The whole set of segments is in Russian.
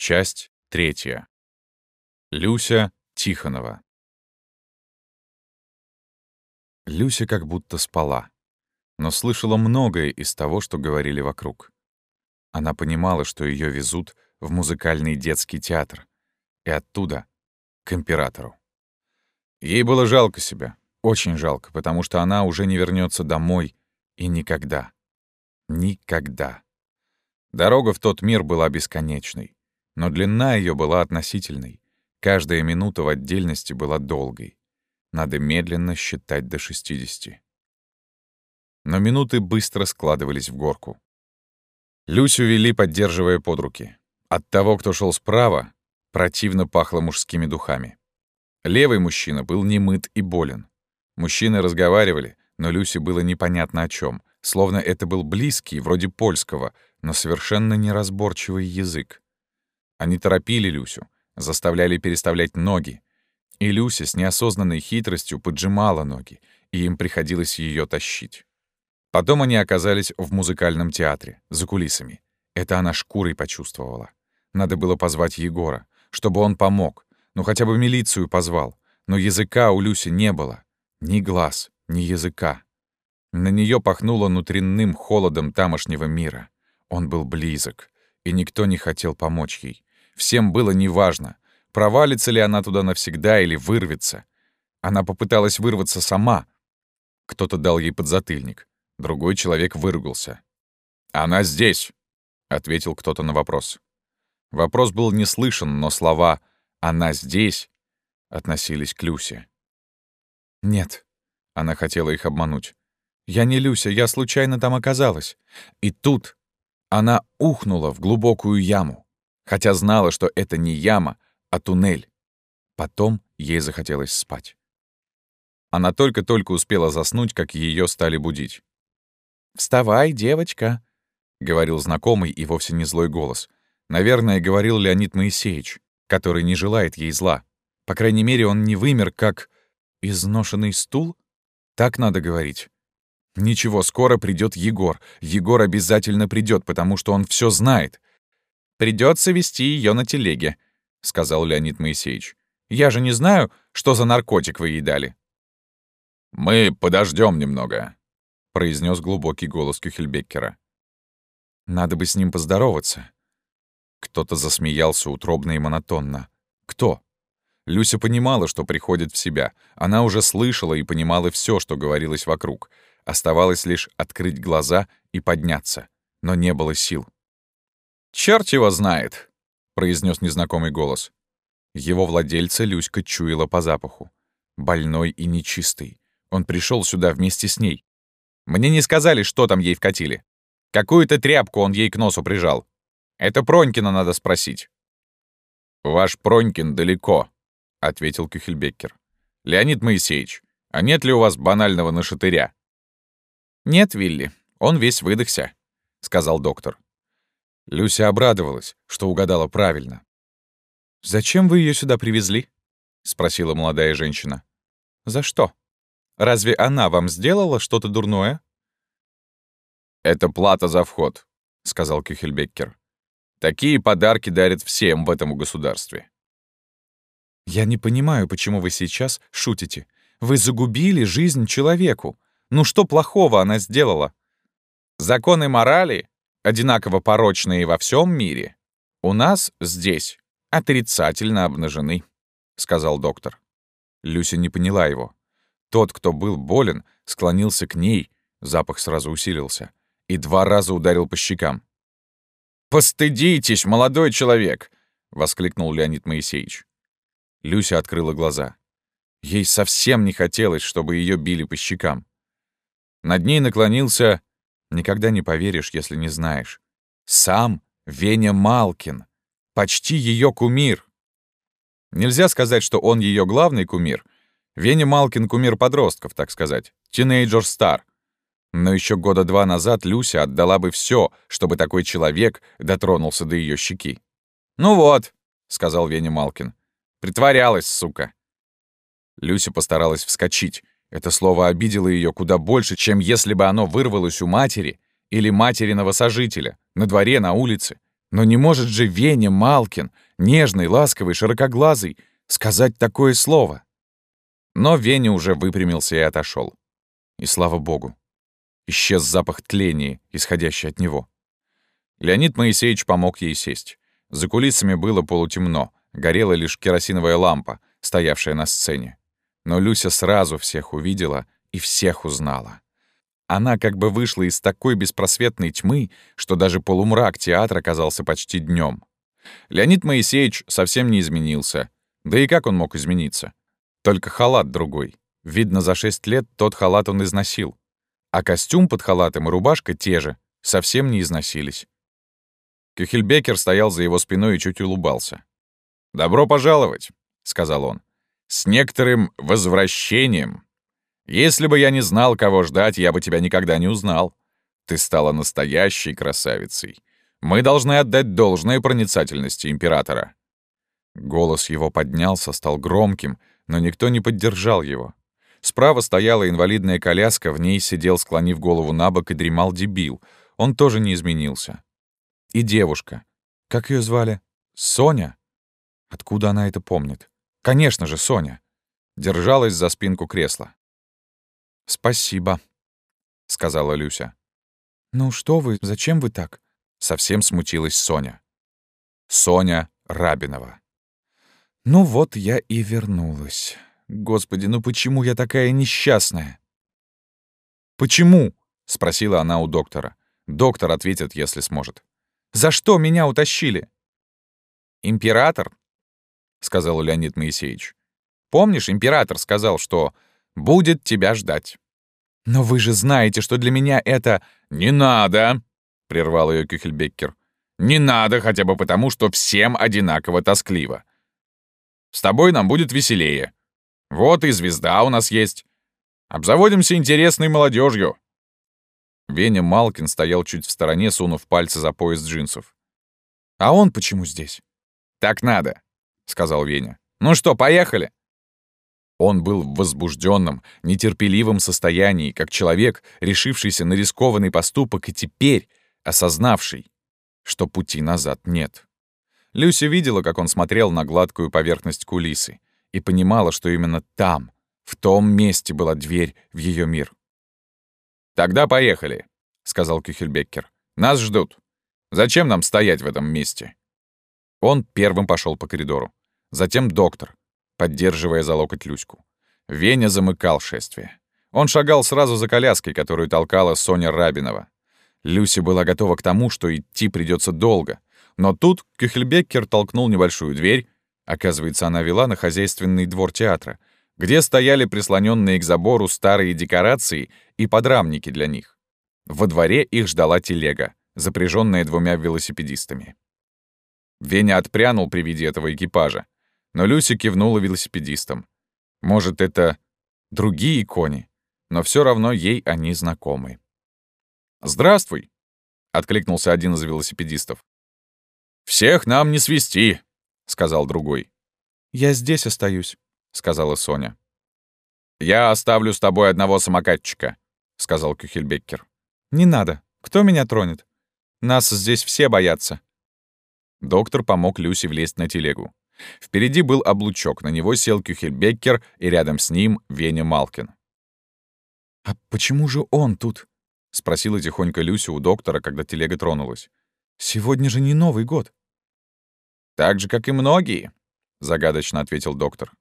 Часть третья. Люся Тихонова. Люся как будто спала, но слышала многое из того, что говорили вокруг. Она понимала, что ее везут в музыкальный детский театр, и оттуда — к императору. Ей было жалко себя, очень жалко, потому что она уже не вернется домой и никогда. Никогда. Дорога в тот мир была бесконечной но длина ее была относительной. Каждая минута в отдельности была долгой. Надо медленно считать до 60. Но минуты быстро складывались в горку. Люсю вели, поддерживая под руки. От того, кто шел справа, противно пахло мужскими духами. Левый мужчина был немыт и болен. Мужчины разговаривали, но Люсе было непонятно о чем, словно это был близкий, вроде польского, но совершенно неразборчивый язык. Они торопили Люсю, заставляли переставлять ноги. И Люся с неосознанной хитростью поджимала ноги, и им приходилось ее тащить. Потом они оказались в музыкальном театре, за кулисами. Это она шкурой почувствовала. Надо было позвать Егора, чтобы он помог, ну хотя бы милицию позвал. Но языка у Люси не было. Ни глаз, ни языка. На нее пахнуло внутренним холодом тамошнего мира. Он был близок, и никто не хотел помочь ей. Всем было неважно, провалится ли она туда навсегда или вырвется. Она попыталась вырваться сама. Кто-то дал ей подзатыльник. Другой человек выругался. «Она здесь!» — ответил кто-то на вопрос. Вопрос был не слышен, но слова «она здесь» относились к Люсе. «Нет», — она хотела их обмануть. «Я не Люся, я случайно там оказалась». И тут она ухнула в глубокую яму хотя знала, что это не яма, а туннель. Потом ей захотелось спать. Она только-только успела заснуть, как ее стали будить. «Вставай, девочка», — говорил знакомый и вовсе не злой голос. Наверное, говорил Леонид Моисеевич, который не желает ей зла. По крайней мере, он не вымер, как изношенный стул? Так надо говорить. Ничего, скоро придет Егор. Егор обязательно придет, потому что он все знает. Придется вести ее на телеге», — сказал Леонид Моисеевич. «Я же не знаю, что за наркотик вы ей дали». «Мы подождем немного», — произнес глубокий голос Кюхельбеккера. «Надо бы с ним поздороваться». Кто-то засмеялся утробно и монотонно. «Кто?» Люся понимала, что приходит в себя. Она уже слышала и понимала все, что говорилось вокруг. Оставалось лишь открыть глаза и подняться. Но не было сил. «Чёрт его знает», — произнес незнакомый голос. Его владельца Люська чуяла по запаху. Больной и нечистый. Он пришел сюда вместе с ней. Мне не сказали, что там ей вкатили. Какую-то тряпку он ей к носу прижал. Это Пронькина надо спросить. «Ваш Пронькин далеко», — ответил Кюхельбеккер. «Леонид Моисеевич, а нет ли у вас банального нашатыря?» «Нет, Вилли, он весь выдохся», — сказал доктор. Люся обрадовалась, что угадала правильно. «Зачем вы ее сюда привезли?» — спросила молодая женщина. «За что? Разве она вам сделала что-то дурное?» «Это плата за вход», — сказал Кюхельбеккер. «Такие подарки дарят всем в этом государстве». «Я не понимаю, почему вы сейчас шутите. Вы загубили жизнь человеку. Ну что плохого она сделала?» «Законы морали одинаково порочные во всем мире, у нас здесь отрицательно обнажены», — сказал доктор. Люся не поняла его. Тот, кто был болен, склонился к ней, запах сразу усилился, и два раза ударил по щекам. «Постыдитесь, молодой человек!» — воскликнул Леонид Моисеевич. Люся открыла глаза. Ей совсем не хотелось, чтобы ее били по щекам. Над ней наклонился Никогда не поверишь, если не знаешь. Сам Веня Малкин. Почти ее кумир. Нельзя сказать, что он ее главный кумир. Веня Малкин — кумир подростков, так сказать. Тинейджер-стар. Но еще года два назад Люся отдала бы все, чтобы такой человек дотронулся до ее щеки. «Ну вот», — сказал Веня Малкин. «Притворялась, сука». Люся постаралась вскочить. Это слово обидело ее куда больше, чем если бы оно вырвалось у матери или материного сожителя, на дворе, на улице. Но не может же Веня Малкин, нежный, ласковый, широкоглазый, сказать такое слово. Но Веня уже выпрямился и отошел. И слава богу. Исчез запах тления, исходящий от него. Леонид Моисеевич помог ей сесть. За кулисами было полутемно, горела лишь керосиновая лампа, стоявшая на сцене. Но Люся сразу всех увидела и всех узнала. Она как бы вышла из такой беспросветной тьмы, что даже полумрак театра казался почти днем. Леонид Моисеевич совсем не изменился. Да и как он мог измениться? Только халат другой. Видно, за шесть лет тот халат он износил. А костюм под халатом и рубашка те же, совсем не износились. Кюхельбекер стоял за его спиной и чуть улыбался. «Добро пожаловать», — сказал он. «С некоторым возвращением». Если бы я не знал, кого ждать, я бы тебя никогда не узнал. Ты стала настоящей красавицей. Мы должны отдать должное проницательности императора». Голос его поднялся, стал громким, но никто не поддержал его. Справа стояла инвалидная коляска, в ней сидел, склонив голову на бок, и дремал дебил. Он тоже не изменился. И девушка. Как ее звали? Соня? Откуда она это помнит? Конечно же, Соня. Держалась за спинку кресла. «Спасибо», — сказала Люся. «Ну что вы, зачем вы так?» — совсем смутилась Соня. Соня Рабинова. «Ну вот я и вернулась. Господи, ну почему я такая несчастная?» «Почему?» — спросила она у доктора. Доктор ответит, если сможет. «За что меня утащили?» «Император», — сказал Леонид Моисеевич. «Помнишь, император сказал, что будет тебя ждать. «Но вы же знаете, что для меня это...» «Не надо!» — прервал ее Кюхельбеккер. «Не надо хотя бы потому, что всем одинаково тоскливо. С тобой нам будет веселее. Вот и звезда у нас есть. Обзаводимся интересной молодежью. Веня Малкин стоял чуть в стороне, сунув пальцы за пояс джинсов. «А он почему здесь?» «Так надо», — сказал Веня. «Ну что, поехали?» Он был в возбужденном, нетерпеливом состоянии, как человек, решившийся на рискованный поступок и теперь осознавший, что пути назад нет. Люся видела, как он смотрел на гладкую поверхность кулисы, и понимала, что именно там, в том месте была дверь в ее мир. «Тогда поехали», — сказал Кюхельбеккер. «Нас ждут. Зачем нам стоять в этом месте?» Он первым пошел по коридору. Затем доктор, поддерживая за локоть Люську. Веня замыкал шествие. Он шагал сразу за коляской, которую толкала Соня Рабинова. Люся была готова к тому, что идти придется долго. Но тут Кюхельбеккер толкнул небольшую дверь. Оказывается, она вела на хозяйственный двор театра, где стояли прислоненные к забору старые декорации и подрамники для них. Во дворе их ждала телега, запряженная двумя велосипедистами. Веня отпрянул при виде этого экипажа. Но Люся кивнула велосипедистам. Может, это другие кони, но все равно ей они знакомы. «Здравствуй!» — откликнулся один из велосипедистов. «Всех нам не свести!» — сказал другой. «Я здесь остаюсь», — сказала Соня. «Я оставлю с тобой одного самокатчика», — сказал Кюхельбеккер. «Не надо. Кто меня тронет? Нас здесь все боятся». Доктор помог Люсе влезть на телегу. Впереди был облучок, на него сел Кюхельбеккер и рядом с ним Веня Малкин. «А почему же он тут?» — спросила тихонько Люся у доктора, когда телега тронулась. «Сегодня же не Новый год». «Так же, как и многие», — загадочно ответил доктор.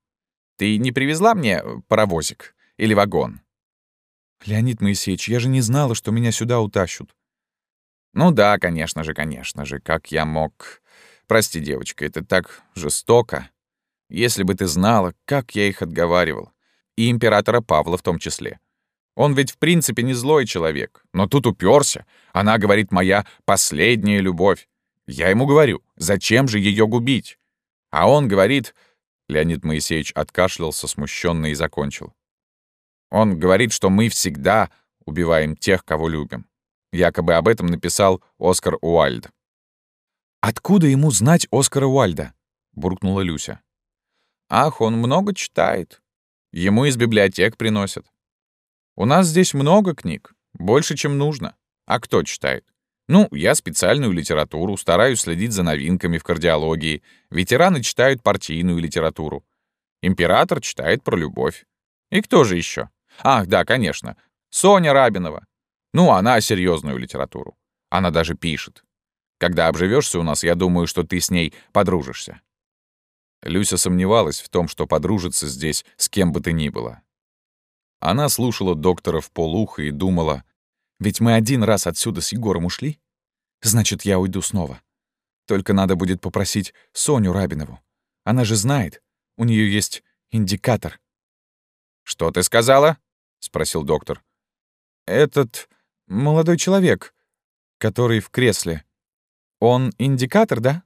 «Ты не привезла мне паровозик или вагон?» «Леонид Моисеевич, я же не знала, что меня сюда утащут». «Ну да, конечно же, конечно же. Как я мог...» Прости, девочка, это так жестоко. Если бы ты знала, как я их отговаривал. И императора Павла в том числе. Он ведь в принципе не злой человек. Но тут уперся. Она говорит, моя последняя любовь. Я ему говорю, зачем же ее губить? А он говорит... Леонид Моисеевич откашлялся смущенно и закончил. Он говорит, что мы всегда убиваем тех, кого любим. Якобы об этом написал Оскар Уальд. «Откуда ему знать Оскара Уальда?» — буркнула Люся. «Ах, он много читает. Ему из библиотек приносят. У нас здесь много книг, больше, чем нужно. А кто читает? Ну, я специальную литературу, стараюсь следить за новинками в кардиологии. Ветераны читают партийную литературу. Император читает про любовь. И кто же еще? Ах, да, конечно. Соня Рабинова. Ну, она серьезную литературу. Она даже пишет. Когда обживешься у нас, я думаю, что ты с ней подружишься. Люся сомневалась в том, что подружится здесь с кем бы то ни было. Она слушала доктора в полухо и думала, ведь мы один раз отсюда с Егором ушли. Значит, я уйду снова. Только надо будет попросить Соню Рабинову. Она же знает, у нее есть индикатор. «Что ты сказала?» — спросил доктор. «Этот молодой человек, который в кресле. Он индикатор, да?»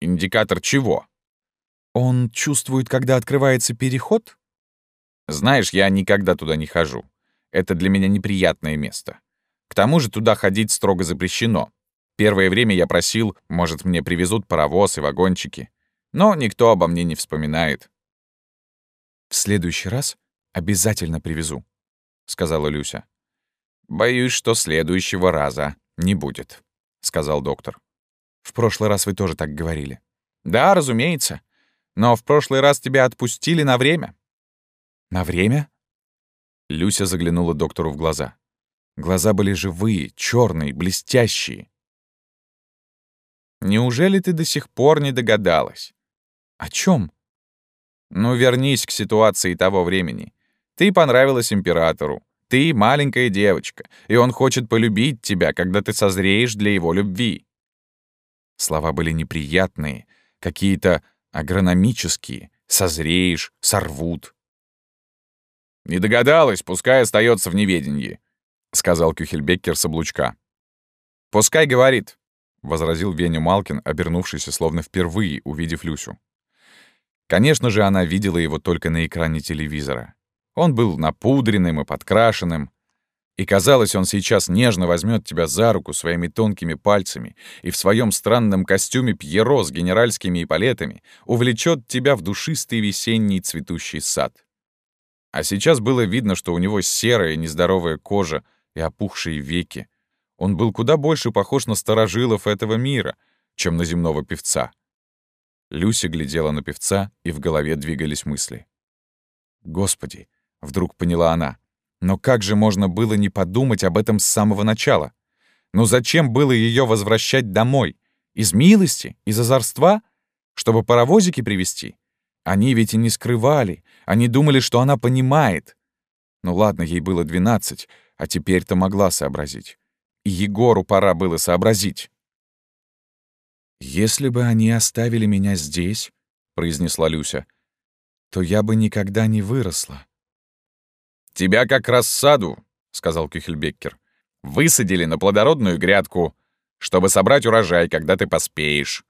«Индикатор чего?» «Он чувствует, когда открывается переход?» «Знаешь, я никогда туда не хожу. Это для меня неприятное место. К тому же туда ходить строго запрещено. Первое время я просил, может, мне привезут паровоз и вагончики. Но никто обо мне не вспоминает. «В следующий раз обязательно привезу», — сказала Люся. «Боюсь, что следующего раза не будет», — сказал доктор. «В прошлый раз вы тоже так говорили». «Да, разумеется. Но в прошлый раз тебя отпустили на время». «На время?» Люся заглянула доктору в глаза. Глаза были живые, черные, блестящие. «Неужели ты до сих пор не догадалась?» «О чем? «Ну, вернись к ситуации того времени. Ты понравилась императору. Ты маленькая девочка, и он хочет полюбить тебя, когда ты созреешь для его любви». Слова были неприятные, какие-то агрономические. «Созреешь», «сорвут». «Не догадалась, пускай остается в неведении», — сказал Кюхельбеккер с облучка. «Пускай говорит», — возразил Веня Малкин, обернувшийся словно впервые, увидев Люсю. Конечно же, она видела его только на экране телевизора. Он был напудренным и подкрашенным, и казалось, он сейчас нежно возьмет тебя за руку своими тонкими пальцами и в своем странном костюме Пьеро с генеральскими эполетами увлечет тебя в душистый весенний цветущий сад. А сейчас было видно, что у него серая нездоровая кожа и опухшие веки. Он был куда больше похож на старожилов этого мира, чем на земного певца. Люся глядела на певца, и в голове двигались мысли. «Господи!» — вдруг поняла она. «Но как же можно было не подумать об этом с самого начала? Ну зачем было ее возвращать домой? Из милости? Из озорства? Чтобы паровозики привезти? Они ведь и не скрывали. Они думали, что она понимает. Ну ладно, ей было двенадцать, а теперь-то могла сообразить. И Егору пора было сообразить. «Если бы они оставили меня здесь», — произнесла Люся, «то я бы никогда не выросла». «Тебя как рассаду», — сказал Кюхельбеккер. «Высадили на плодородную грядку, чтобы собрать урожай, когда ты поспеешь».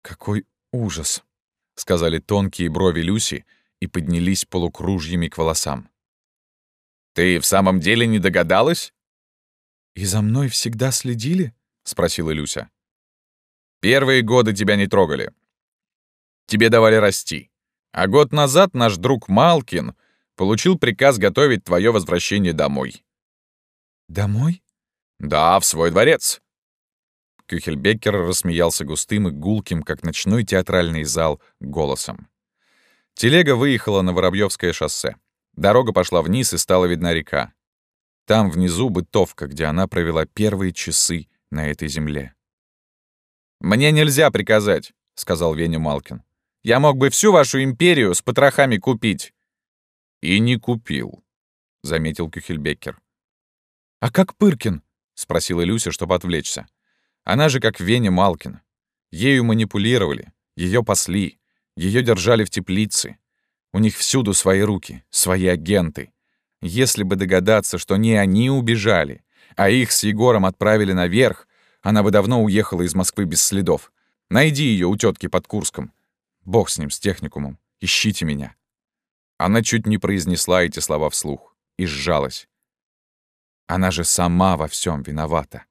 «Какой ужас», — сказали тонкие брови Люси и поднялись полукружьями к волосам. «Ты в самом деле не догадалась?» «И за мной всегда следили?» — спросила Люся. «Первые годы тебя не трогали. Тебе давали расти. А год назад наш друг Малкин получил приказ готовить твое возвращение домой». «Домой?» «Да, в свой дворец. Кюхельбеккер рассмеялся густым и гулким, как ночной театральный зал, голосом. Телега выехала на Воробьевское шоссе. Дорога пошла вниз, и стала видна река. Там внизу бытовка, где она провела первые часы на этой земле. «Мне нельзя приказать», — сказал Веня Малкин. «Я мог бы всю вашу империю с потрохами купить». «И не купил», — заметил Кюхельбеккер. «А как Пыркин?» — спросила Люся, чтобы отвлечься. Она же как Веня Малкин. Ею манипулировали, ее пасли, ее держали в теплице. У них всюду свои руки, свои агенты. Если бы догадаться, что не они убежали, а их с Егором отправили наверх, она бы давно уехала из Москвы без следов. Найди ее у тетки под Курском. Бог с ним, с техникумом. Ищите меня. Она чуть не произнесла эти слова вслух и сжалась. Она же сама во всем виновата.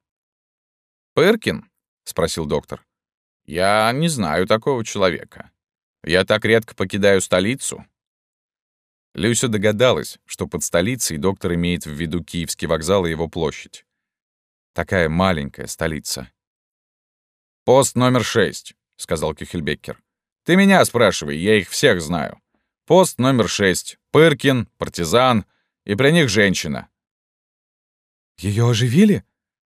«Пыркин?» — спросил доктор. «Я не знаю такого человека. Я так редко покидаю столицу». Люся догадалась, что под столицей доктор имеет в виду Киевский вокзал и его площадь. Такая маленькая столица. «Пост номер шесть», — сказал Кюхельбеккер. «Ты меня спрашивай, я их всех знаю. Пост номер шесть. Пыркин, партизан, и при них женщина». Ее оживили?»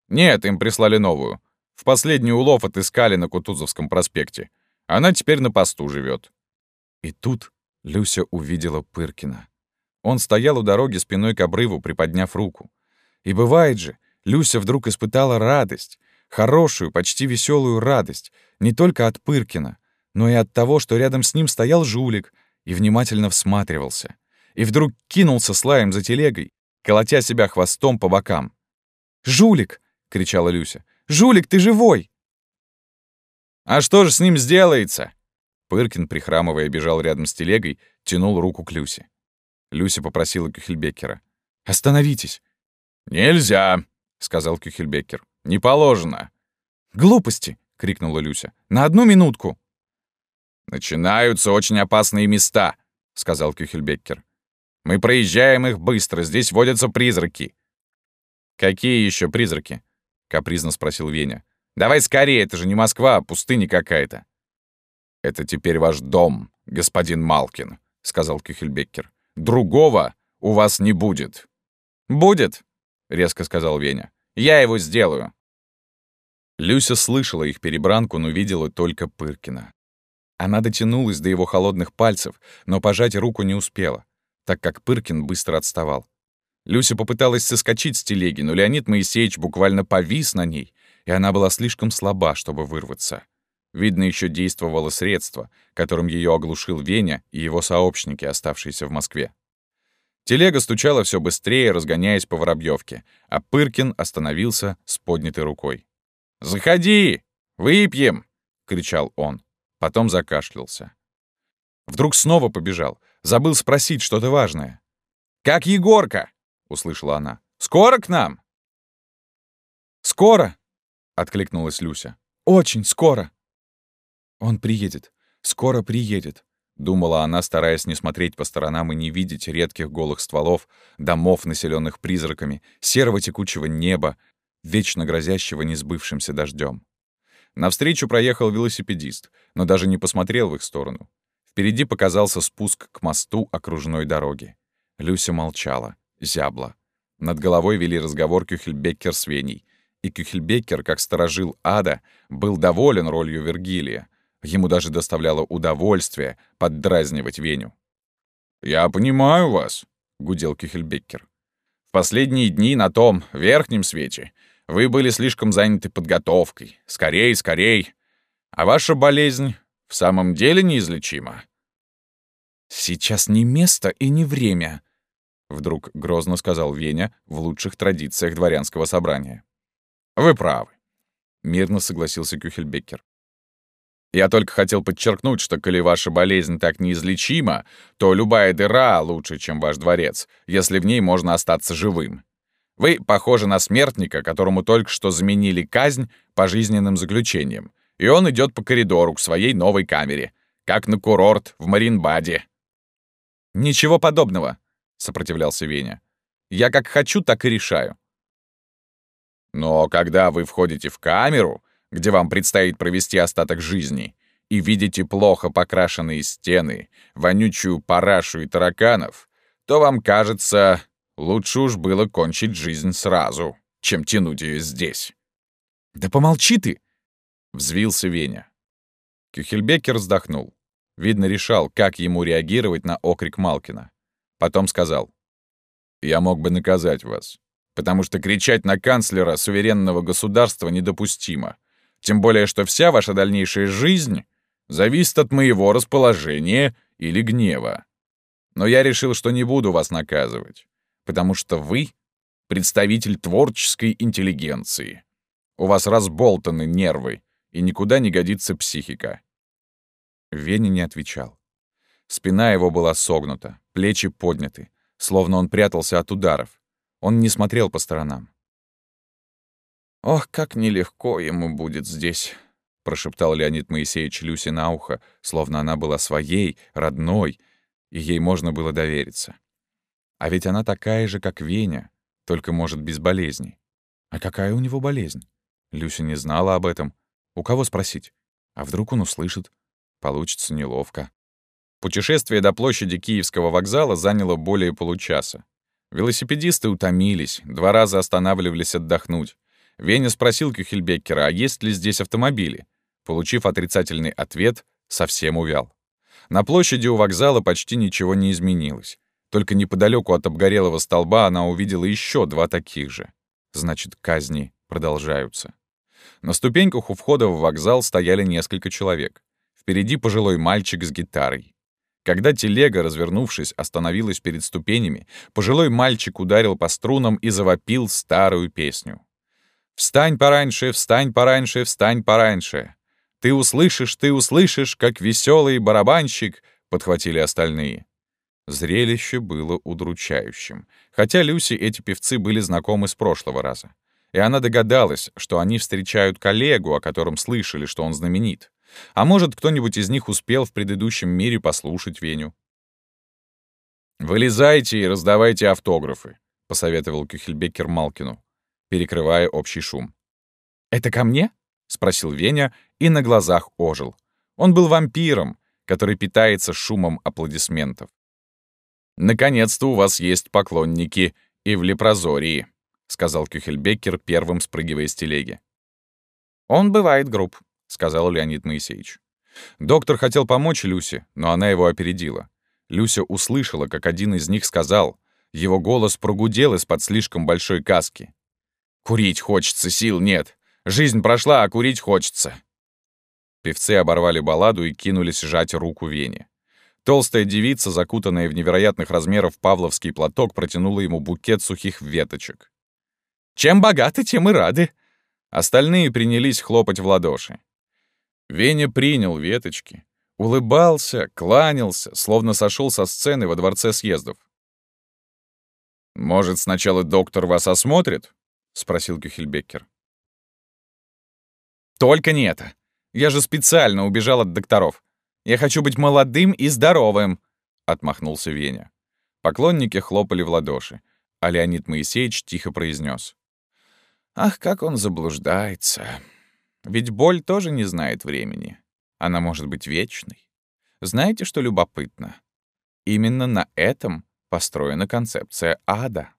«Нет, им прислали новую. В последний улов отыскали на Кутузовском проспекте. Она теперь на посту живет. И тут Люся увидела Пыркина. Он стоял у дороги спиной к обрыву, приподняв руку. И бывает же, Люся вдруг испытала радость, хорошую, почти веселую радость, не только от Пыркина, но и от того, что рядом с ним стоял жулик и внимательно всматривался. И вдруг кинулся с лаем за телегой, колотя себя хвостом по бокам. «Жулик!» — кричала Люся. «Жулик, ты живой!» «А что же с ним сделается?» Пыркин, прихрамывая, бежал рядом с телегой, тянул руку к Люсе. Люся попросила Кюхельбеккера. «Остановитесь!» «Нельзя!» — сказал Кюхельбеккер. «Не положено». «Глупости!» — крикнула Люся. «На одну минутку!» «Начинаются очень опасные места», — сказал Кюхельбеккер. «Мы проезжаем их быстро, здесь водятся призраки». «Какие еще призраки?» — капризно спросил Веня. «Давай скорее, это же не Москва, а пустыня какая-то». «Это теперь ваш дом, господин Малкин», — сказал Кюхельбеккер. «Другого у вас не будет». «Будет», — резко сказал Веня. «Я его сделаю». Люся слышала их перебранку, но видела только Пыркина. Она дотянулась до его холодных пальцев, но пожать руку не успела, так как Пыркин быстро отставал. Люся попыталась соскочить с телеги, но Леонид Моисеевич буквально повис на ней, и она была слишком слаба, чтобы вырваться. Видно, еще действовало средство, которым ее оглушил Веня и его сообщники, оставшиеся в Москве. Телега стучала все быстрее, разгоняясь по Воробьевке, а Пыркин остановился с поднятой рукой. «Заходи! Выпьем!» — кричал он. Потом закашлялся. Вдруг снова побежал. Забыл спросить что-то важное. «Как Егорка?» — услышала она. «Скоро к нам?» «Скоро!» — откликнулась Люся. «Очень скоро!» «Он приедет. Скоро приедет», — думала она, стараясь не смотреть по сторонам и не видеть редких голых стволов, домов, населенных призраками, серого текучего неба, вечно грозящего несбывшимся дождем. Навстречу проехал велосипедист, но даже не посмотрел в их сторону. Впереди показался спуск к мосту окружной дороги. Люся молчала зябла. Над головой вели разговор Кюхельбеккер с Веней. И Кюхельбеккер, как сторожил ада, был доволен ролью Вергилия. Ему даже доставляло удовольствие поддразнивать Веню. «Я понимаю вас», — гудел Кюхельбеккер. «В последние дни на том верхнем свете вы были слишком заняты подготовкой. Скорей, скорей. А ваша болезнь в самом деле неизлечима». «Сейчас не место и не время», — вдруг грозно сказал Веня в лучших традициях дворянского собрания. «Вы правы», — мирно согласился Кюхельбеккер. «Я только хотел подчеркнуть, что коли ваша болезнь так неизлечима, то любая дыра лучше, чем ваш дворец, если в ней можно остаться живым. Вы похожи на смертника, которому только что заменили казнь пожизненным заключением, и он идет по коридору к своей новой камере, как на курорт в Маринбаде». «Ничего подобного», — сопротивлялся Веня. «Я как хочу, так и решаю». «Но когда вы входите в камеру, где вам предстоит провести остаток жизни, и видите плохо покрашенные стены, вонючую парашу и тараканов, то вам кажется, лучше уж было кончить жизнь сразу, чем тянуть ее здесь». «Да помолчи ты!» — взвился Веня. Кюхельбекер вздохнул. Видно, решал, как ему реагировать на окрик Малкина. Потом сказал. «Я мог бы наказать вас, потому что кричать на канцлера суверенного государства недопустимо. Тем более, что вся ваша дальнейшая жизнь зависит от моего расположения или гнева. Но я решил, что не буду вас наказывать, потому что вы — представитель творческой интеллигенции. У вас разболтаны нервы, и никуда не годится психика». Веня не отвечал. Спина его была согнута, плечи подняты, словно он прятался от ударов. Он не смотрел по сторонам. «Ох, как нелегко ему будет здесь», — прошептал Леонид Моисеевич Люси на ухо, словно она была своей, родной, и ей можно было довериться. А ведь она такая же, как Веня, только, может, без болезней. А какая у него болезнь? Люся не знала об этом. У кого спросить? А вдруг он услышит? Получится неловко. Путешествие до площади Киевского вокзала заняло более получаса. Велосипедисты утомились, два раза останавливались отдохнуть. Веня спросил Кюхельбеккера, а есть ли здесь автомобили. Получив отрицательный ответ, совсем увял. На площади у вокзала почти ничего не изменилось. Только неподалеку от обгорелого столба она увидела еще два таких же. Значит, казни продолжаются. На ступеньках у входа в вокзал стояли несколько человек. Впереди пожилой мальчик с гитарой. Когда телега, развернувшись, остановилась перед ступенями, пожилой мальчик ударил по струнам и завопил старую песню. «Встань пораньше, встань пораньше, встань пораньше! Ты услышишь, ты услышишь, как веселый барабанщик!» — подхватили остальные. Зрелище было удручающим, хотя Люси эти певцы были знакомы с прошлого раза. И она догадалась, что они встречают коллегу, о котором слышали, что он знаменит. А может, кто-нибудь из них успел в предыдущем мире послушать Веню. «Вылезайте и раздавайте автографы», — посоветовал Кюхельбекер Малкину, перекрывая общий шум. «Это ко мне?» — спросил Веня и на глазах ожил. Он был вампиром, который питается шумом аплодисментов. «Наконец-то у вас есть поклонники и в Лепрозории», — сказал Кюхельбекер, первым спрыгивая с телеги. «Он бывает груб», — сказал Леонид Моисеевич. Доктор хотел помочь Люсе, но она его опередила. Люся услышала, как один из них сказал. Его голос прогудел из-под слишком большой каски. «Курить хочется, сил нет. Жизнь прошла, а курить хочется». Певцы оборвали балладу и кинулись жать руку Вене. Толстая девица, закутанная в невероятных размеров павловский платок, протянула ему букет сухих веточек. «Чем богаты, тем и рады!» Остальные принялись хлопать в ладоши. Веня принял веточки, улыбался, кланялся, словно сошел со сцены во дворце съездов. «Может, сначала доктор вас осмотрит?» — спросил Кюхельбеккер. «Только не это. Я же специально убежал от докторов. Я хочу быть молодым и здоровым», — отмахнулся Веня. Поклонники хлопали в ладоши, а Леонид Моисеевич тихо произнес: «Ах, как он заблуждается!» Ведь боль тоже не знает времени. Она может быть вечной. Знаете, что любопытно? Именно на этом построена концепция ада.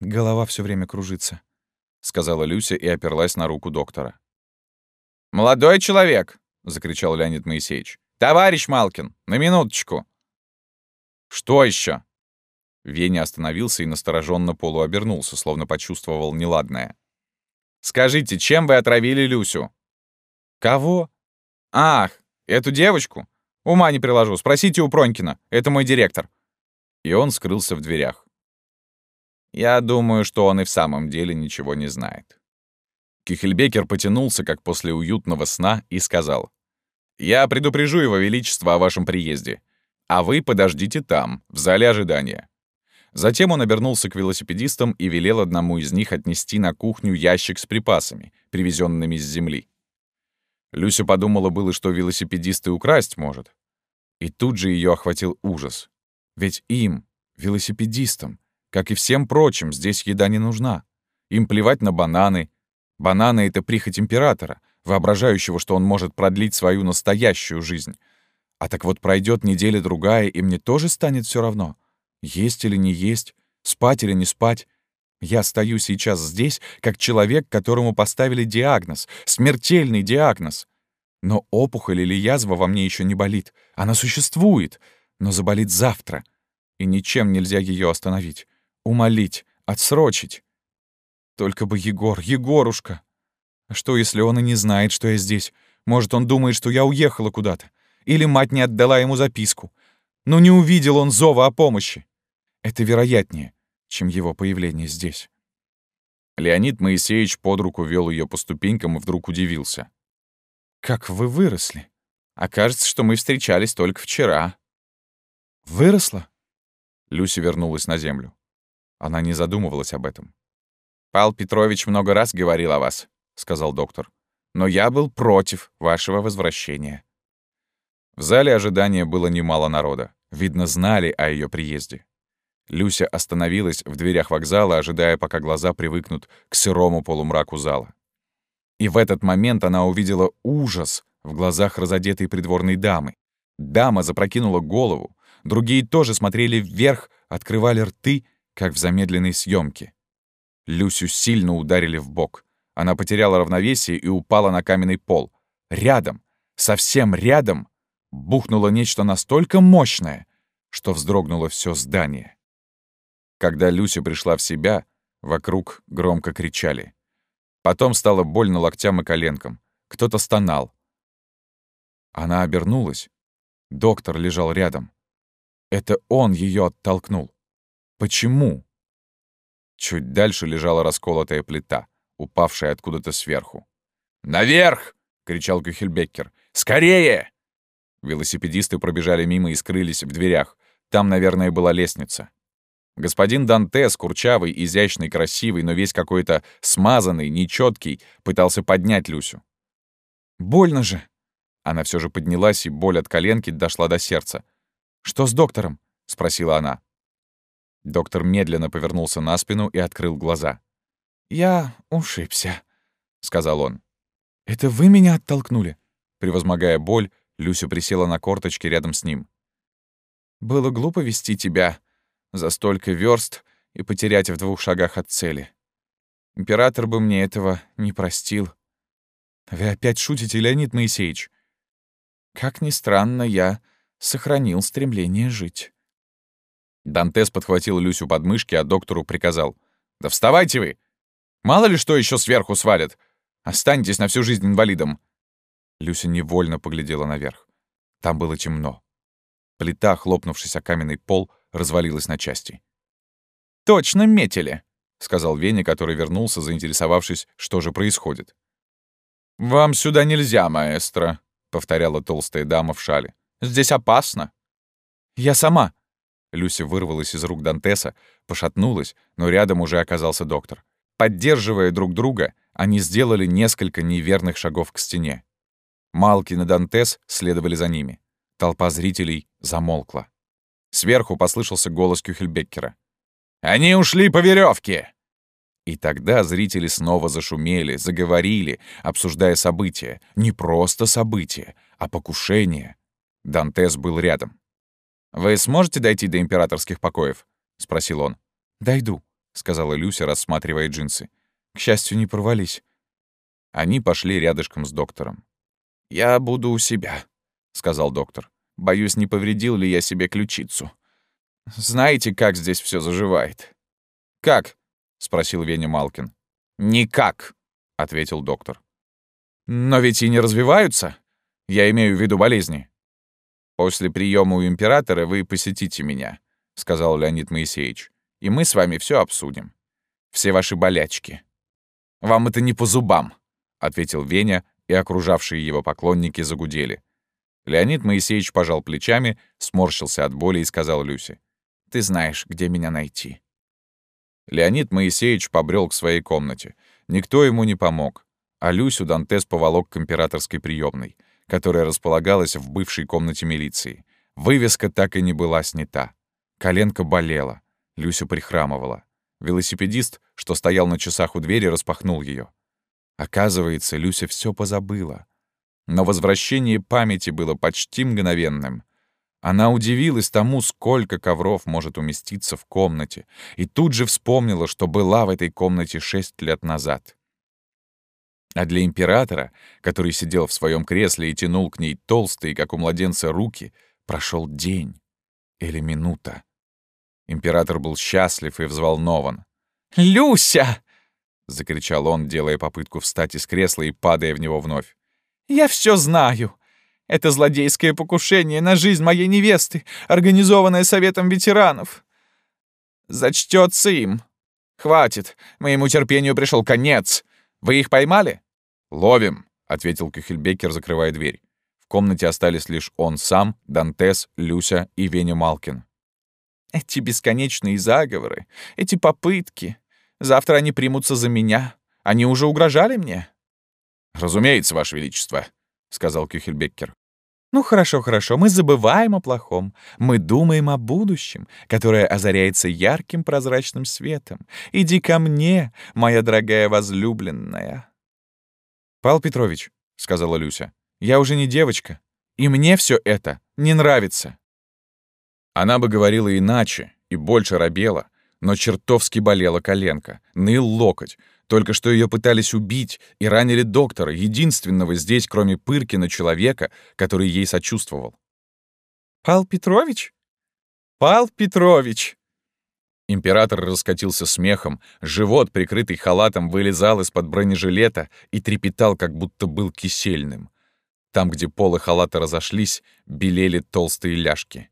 «Голова все время кружится», — сказала Люся и оперлась на руку доктора. «Молодой человек!» — закричал Леонид Моисеевич. «Товарищ Малкин, на минуточку!» «Что еще? Веня остановился и настороженно полуобернулся, словно почувствовал неладное. Скажите, чем вы отравили Люсю?» «Кого?» «Ах, эту девочку? Ума не приложу. Спросите у Пронькина. Это мой директор». И он скрылся в дверях. Я думаю, что он и в самом деле ничего не знает. Кихельбекер потянулся, как после уютного сна, и сказал. «Я предупрежу его величество о вашем приезде, а вы подождите там, в зале ожидания. Затем он обернулся к велосипедистам и велел одному из них отнести на кухню ящик с припасами, привезенными с земли. Люся подумала было, что велосипедисты украсть может. И тут же ее охватил ужас. Ведь им, велосипедистам, как и всем прочим, здесь еда не нужна. Им плевать на бананы. Бананы — это прихоть императора, воображающего, что он может продлить свою настоящую жизнь. А так вот пройдет неделя-другая, и мне тоже станет все равно — есть или не есть, спать или не спать. Я стою сейчас здесь, как человек, которому поставили диагноз, смертельный диагноз. Но опухоль или язва во мне еще не болит. Она существует, но заболит завтра. И ничем нельзя ее остановить, умолить, отсрочить. Только бы Егор, Егорушка. Что, если он и не знает, что я здесь? Может, он думает, что я уехала куда-то? Или мать не отдала ему записку? Но не увидел он зова о помощи. Это вероятнее, чем его появление здесь. Леонид Моисеевич под руку вел ее по ступенькам и вдруг удивился. «Как вы выросли? Окажется, что мы встречались только вчера». «Выросла?» Люся вернулась на землю. Она не задумывалась об этом. «Павел Петрович много раз говорил о вас», — сказал доктор. «Но я был против вашего возвращения». В зале ожидания было немало народа. Видно, знали о ее приезде. Люся остановилась в дверях вокзала, ожидая, пока глаза привыкнут к сырому полумраку зала. И в этот момент она увидела ужас в глазах разодетой придворной дамы. Дама запрокинула голову, другие тоже смотрели вверх, открывали рты, как в замедленной съемке. Люсю сильно ударили в бок. Она потеряла равновесие и упала на каменный пол. Рядом, совсем рядом, бухнуло нечто настолько мощное, что вздрогнуло все здание. Когда Люся пришла в себя, вокруг громко кричали. Потом стало больно локтям и коленкам. Кто-то стонал. Она обернулась. Доктор лежал рядом. Это он ее оттолкнул. Почему? Чуть дальше лежала расколотая плита, упавшая откуда-то сверху. «Наверх!» — кричал Кюхельбеккер. «Скорее!» Велосипедисты пробежали мимо и скрылись в дверях. Там, наверное, была лестница. Господин Дантес, курчавый, изящный, красивый, но весь какой-то смазанный, нечеткий, пытался поднять Люсю. «Больно же!» Она все же поднялась, и боль от коленки дошла до сердца. «Что с доктором?» — спросила она. Доктор медленно повернулся на спину и открыл глаза. «Я ушибся», — сказал он. «Это вы меня оттолкнули?» Превозмогая боль, Люся присела на корточки рядом с ним. «Было глупо вести тебя за столько верст и потерять в двух шагах от цели. Император бы мне этого не простил. Вы опять шутите, Леонид Моисеевич? Как ни странно, я сохранил стремление жить». Дантес подхватил Люсю под мышки, а доктору приказал. «Да вставайте вы! Мало ли что еще сверху свалят! Останетесь на всю жизнь инвалидом!» Люся невольно поглядела наверх. Там было темно. Плита, хлопнувшись о каменный пол, развалилась на части. «Точно метили!» — сказал Веня, который вернулся, заинтересовавшись, что же происходит. «Вам сюда нельзя, маэстро», — повторяла толстая дама в шале. «Здесь опасно». «Я сама!» Люся вырвалась из рук Дантеса, пошатнулась, но рядом уже оказался доктор. Поддерживая друг друга, они сделали несколько неверных шагов к стене. Малкин и Дантес следовали за ними. Толпа зрителей замолкла. Сверху послышался голос Кюхельбеккера. «Они ушли по веревке! И тогда зрители снова зашумели, заговорили, обсуждая события. Не просто события, а покушение. Дантес был рядом. «Вы сможете дойти до императорских покоев?» — спросил он. «Дойду», — сказала Люся, рассматривая джинсы. «К счастью, не порвались». Они пошли рядышком с доктором. «Я буду у себя», — сказал доктор. «Боюсь, не повредил ли я себе ключицу. Знаете, как здесь все заживает?» «Как?» — спросил Веня Малкин. «Никак», — ответил доктор. «Но ведь и не развиваются. Я имею в виду болезни». «После приема у императора вы посетите меня», — сказал Леонид Моисеевич, «и мы с вами все обсудим. Все ваши болячки». «Вам это не по зубам», — ответил Веня, и окружавшие его поклонники загудели. Леонид Моисеевич пожал плечами, сморщился от боли и сказал Люсе, «Ты знаешь, где меня найти». Леонид Моисеевич побрел к своей комнате. Никто ему не помог, а Люсю Дантес поволок к императорской приемной — которая располагалась в бывшей комнате милиции. Вывеска так и не была снята. Коленка болела. Люся прихрамывала. Велосипедист, что стоял на часах у двери, распахнул ее. Оказывается, Люся все позабыла. Но возвращение памяти было почти мгновенным. Она удивилась тому, сколько ковров может уместиться в комнате, и тут же вспомнила, что была в этой комнате шесть лет назад. А для императора, который сидел в своем кресле и тянул к ней толстые, как у младенца, руки, прошел день или минута. Император был счастлив и взволнован. «Люся!» — закричал он, делая попытку встать из кресла и падая в него вновь. «Я все знаю. Это злодейское покушение на жизнь моей невесты, организованное Советом ветеранов. Зачтется им. Хватит, моему терпению пришел конец. Вы их поймали?» «Ловим», — ответил Кюхельбекер, закрывая дверь. В комнате остались лишь он сам, Дантес, Люся и Веня Малкин. «Эти бесконечные заговоры, эти попытки. Завтра они примутся за меня. Они уже угрожали мне?» «Разумеется, Ваше Величество», — сказал Кюхельбеккер. Ну хорошо, хорошо, мы забываем о плохом. Мы думаем о будущем, которое озаряется ярким прозрачным светом. Иди ко мне, моя дорогая возлюбленная. «Павел Петрович», — сказала Люся, — «я уже не девочка, и мне все это не нравится». Она бы говорила иначе и больше робела, но чертовски болела коленка, ныл локоть, только что ее пытались убить и ранили доктора, единственного здесь, кроме Пыркина, человека, который ей сочувствовал. «Пал Петрович? Пал Петрович!» Император раскатился смехом, живот, прикрытый халатом, вылезал из-под бронежилета и трепетал, как будто был кисельным. Там, где полы халата разошлись, белели толстые ляжки.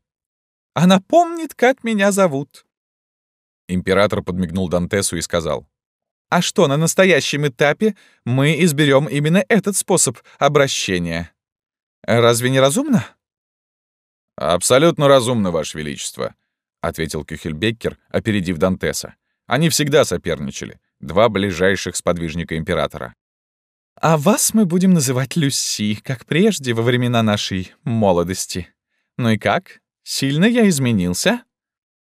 «Она помнит, как меня зовут!» Император подмигнул Дантесу и сказал. А что, на настоящем этапе мы изберем именно этот способ обращения? Разве не разумно? Абсолютно разумно, Ваше Величество, ответил Кюхельбеккер, опередив Дантеса. Они всегда соперничали. Два ближайших сподвижника императора. А вас мы будем называть Люси, как прежде, во времена нашей молодости. Ну и как? Сильно я изменился?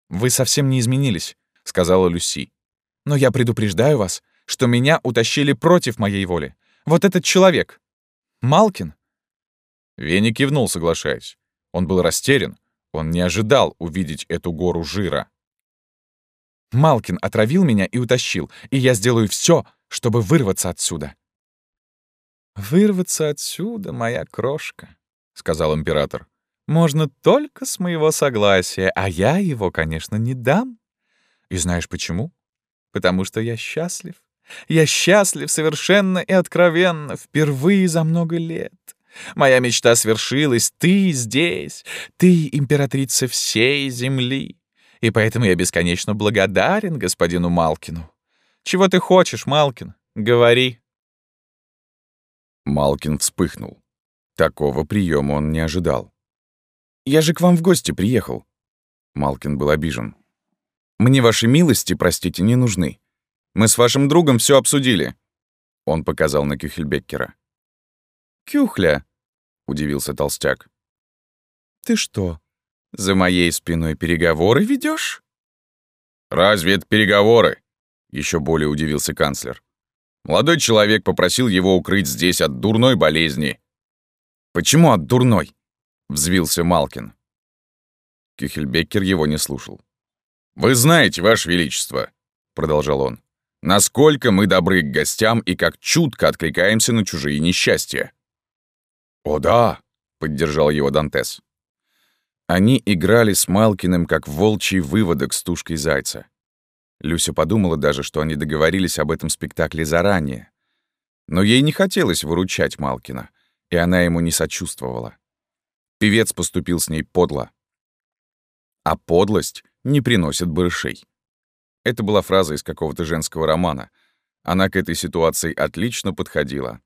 Вы совсем не изменились, сказала Люси. Но я предупреждаю вас, что меня утащили против моей воли. Вот этот человек. Малкин. Веня кивнул, соглашаясь. Он был растерян. Он не ожидал увидеть эту гору жира. Малкин отравил меня и утащил, и я сделаю все, чтобы вырваться отсюда. «Вырваться отсюда, моя крошка», — сказал император. «Можно только с моего согласия, а я его, конечно, не дам. И знаешь почему? потому что я счастлив. Я счастлив совершенно и откровенно, впервые за много лет. Моя мечта свершилась, ты здесь, ты императрица всей земли. И поэтому я бесконечно благодарен господину Малкину. Чего ты хочешь, Малкин? Говори. Малкин вспыхнул. Такого приема он не ожидал. «Я же к вам в гости приехал». Малкин был обижен. Мне ваши милости, простите, не нужны. Мы с вашим другом все обсудили». Он показал на Кюхельбеккера. «Кюхля», — удивился толстяк. «Ты что, за моей спиной переговоры ведешь? «Разве это переговоры?» — еще более удивился канцлер. Молодой человек попросил его укрыть здесь от дурной болезни. «Почему от дурной?» — взвился Малкин. Кюхельбеккер его не слушал. «Вы знаете, Ваше Величество», — продолжал он, «насколько мы добры к гостям и как чутко откликаемся на чужие несчастья». «О да», — поддержал его Дантес. Они играли с Малкиным, как волчий выводок с тушкой зайца. Люся подумала даже, что они договорились об этом спектакле заранее. Но ей не хотелось выручать Малкина, и она ему не сочувствовала. Певец поступил с ней подло. А подлость не приносит барышей. Это была фраза из какого-то женского романа. Она к этой ситуации отлично подходила.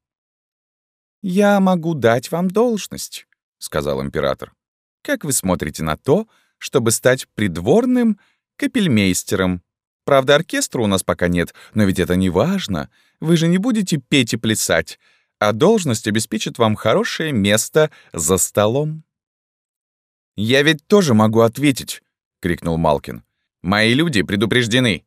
«Я могу дать вам должность», — сказал император. «Как вы смотрите на то, чтобы стать придворным капельмейстером? Правда, оркестра у нас пока нет, но ведь это не важно. Вы же не будете петь и плясать, а должность обеспечит вам хорошее место за столом». «Я ведь тоже могу ответить», — крикнул Малкин. «Мои люди предупреждены.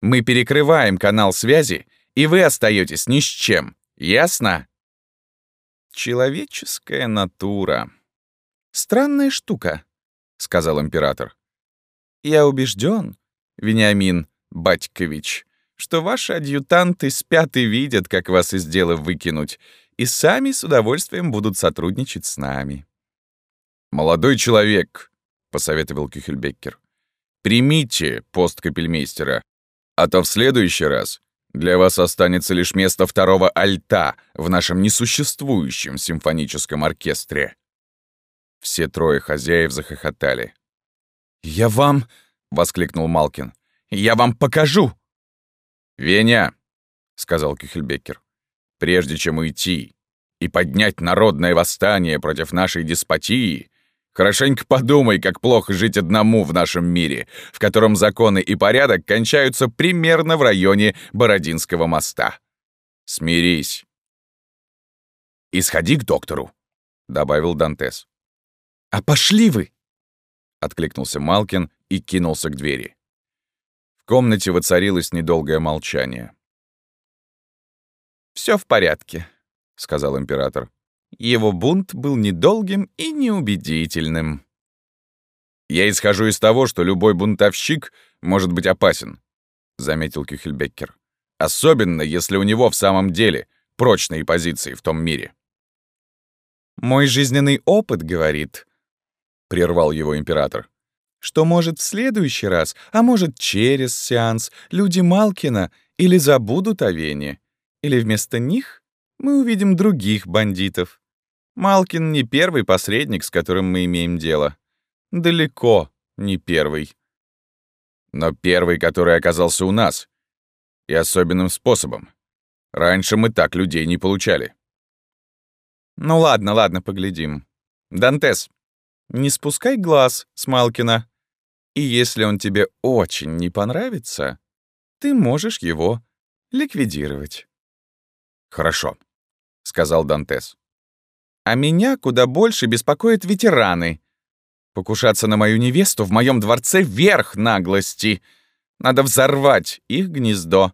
Мы перекрываем канал связи, и вы остаетесь ни с чем. Ясно?» «Человеческая натура. Странная штука», — сказал император. «Я убежден, Вениамин Батькович, что ваши адъютанты спят и видят, как вас из дела выкинуть, и сами с удовольствием будут сотрудничать с нами». «Молодой человек», посоветовал Кюхельбеккер. «Примите пост капельмейстера, а то в следующий раз для вас останется лишь место второго альта в нашем несуществующем симфоническом оркестре». Все трое хозяев захохотали. «Я вам...» — воскликнул Малкин. «Я вам покажу!» «Веня!» — сказал Кюхельбеккер. «Прежде чем уйти и поднять народное восстание против нашей деспотии, Хорошенько подумай, как плохо жить одному в нашем мире, в котором законы и порядок кончаются примерно в районе Бородинского моста. Смирись. И сходи к доктору, — добавил Дантес. «А пошли вы!» — откликнулся Малкин и кинулся к двери. Комнате воцарилось недолгое молчание. Все в порядке», — сказал император. Его бунт был недолгим и неубедительным. «Я исхожу из того, что любой бунтовщик может быть опасен», — заметил Кюхельбеккер. «Особенно, если у него в самом деле прочные позиции в том мире». «Мой жизненный опыт говорит», — прервал его император, «что, может, в следующий раз, а может, через сеанс, люди Малкина или забудут о Вене, или вместо них мы увидим других бандитов. Малкин не первый посредник, с которым мы имеем дело. Далеко не первый. Но первый, который оказался у нас. И особенным способом. Раньше мы так людей не получали. Ну ладно, ладно, поглядим. Дантес, не спускай глаз с Малкина. И если он тебе очень не понравится, ты можешь его ликвидировать. Хорошо, сказал Дантес. А меня куда больше беспокоят ветераны. Покушаться на мою невесту в моем дворце — верх наглости. Надо взорвать их гнездо.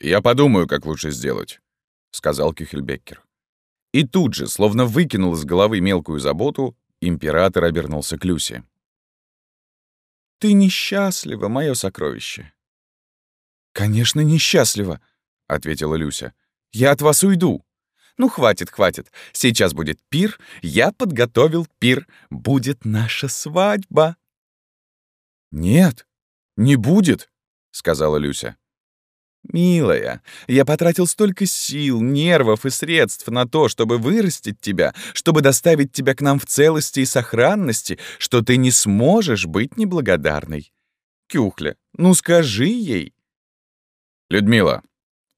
«Я подумаю, как лучше сделать», — сказал Кюхельбеккер. И тут же, словно выкинул из головы мелкую заботу, император обернулся к Люсе. «Ты несчастлива, мое сокровище». «Конечно, несчастлива», — ответила Люся. «Я от вас уйду». «Ну, хватит, хватит. Сейчас будет пир. Я подготовил пир. Будет наша свадьба». «Нет, не будет», — сказала Люся. «Милая, я потратил столько сил, нервов и средств на то, чтобы вырастить тебя, чтобы доставить тебя к нам в целости и сохранности, что ты не сможешь быть неблагодарной. Кюхля, ну скажи ей». «Людмила,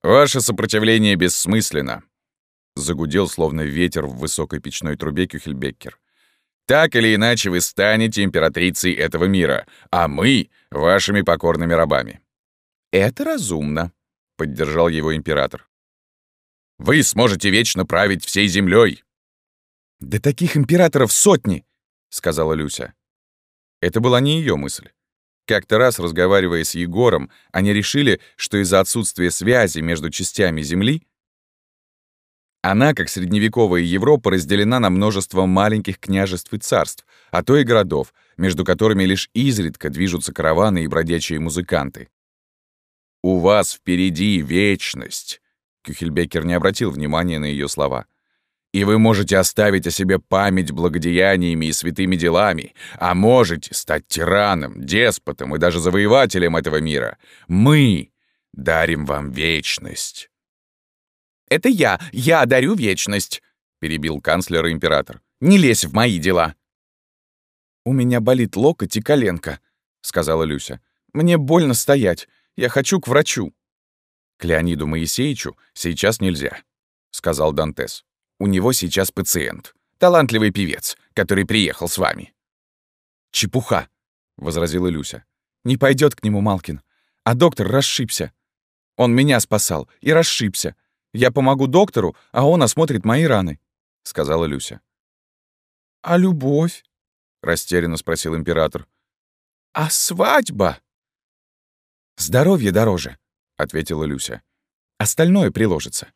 ваше сопротивление бессмысленно», — загудел словно ветер в высокой печной трубе Кюхельбеккер. «Так или иначе вы станете императрицей этого мира, а мы — вашими покорными рабами». «Это разумно», — поддержал его император. «Вы сможете вечно править всей землей. «Да таких императоров сотни!» — сказала Люся. Это была не ее мысль. Как-то раз, разговаривая с Егором, они решили, что из-за отсутствия связи между частями Земли она, как средневековая Европа, разделена на множество маленьких княжеств и царств, а то и городов, между которыми лишь изредка движутся караваны и бродячие музыканты. «У вас впереди вечность», — Кюхельбекер не обратил внимания на ее слова. «И вы можете оставить о себе память благодеяниями и святыми делами, а можете стать тираном, деспотом и даже завоевателем этого мира. Мы дарим вам вечность». «Это я, я дарю вечность», — перебил канцлер и император. «Не лезь в мои дела». «У меня болит локоть и коленка», — сказала Люся. «Мне больно стоять. Я хочу к врачу». «К Леониду Моисеевичу сейчас нельзя», — сказал Дантес. «У него сейчас пациент, талантливый певец, который приехал с вами». «Чепуха», — возразила Люся. «Не пойдет к нему Малкин. А доктор расшибся. Он меня спасал и расшибся. Я помогу доктору, а он осмотрит мои раны», — сказала Люся. «А любовь?» — растерянно спросил император. «А свадьба?» «Здоровье дороже», — ответила Люся. «Остальное приложится».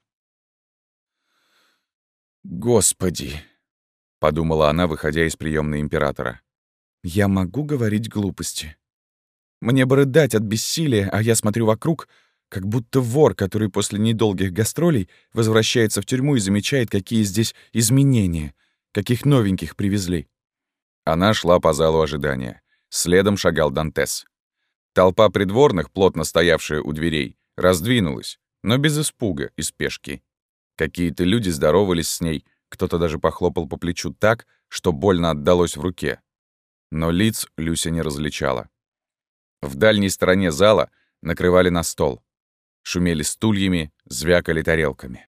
«Господи!» — подумала она, выходя из приемной императора. «Я могу говорить глупости. Мне бы рыдать от бессилия, а я смотрю вокруг, как будто вор, который после недолгих гастролей возвращается в тюрьму и замечает, какие здесь изменения, каких новеньких привезли». Она шла по залу ожидания. Следом шагал Дантес. Толпа придворных, плотно стоявшая у дверей, раздвинулась, но без испуга и спешки. Какие-то люди здоровались с ней, кто-то даже похлопал по плечу так, что больно отдалось в руке. Но лиц Люся не различала. В дальней стороне зала накрывали на стол. Шумели стульями, звякали тарелками.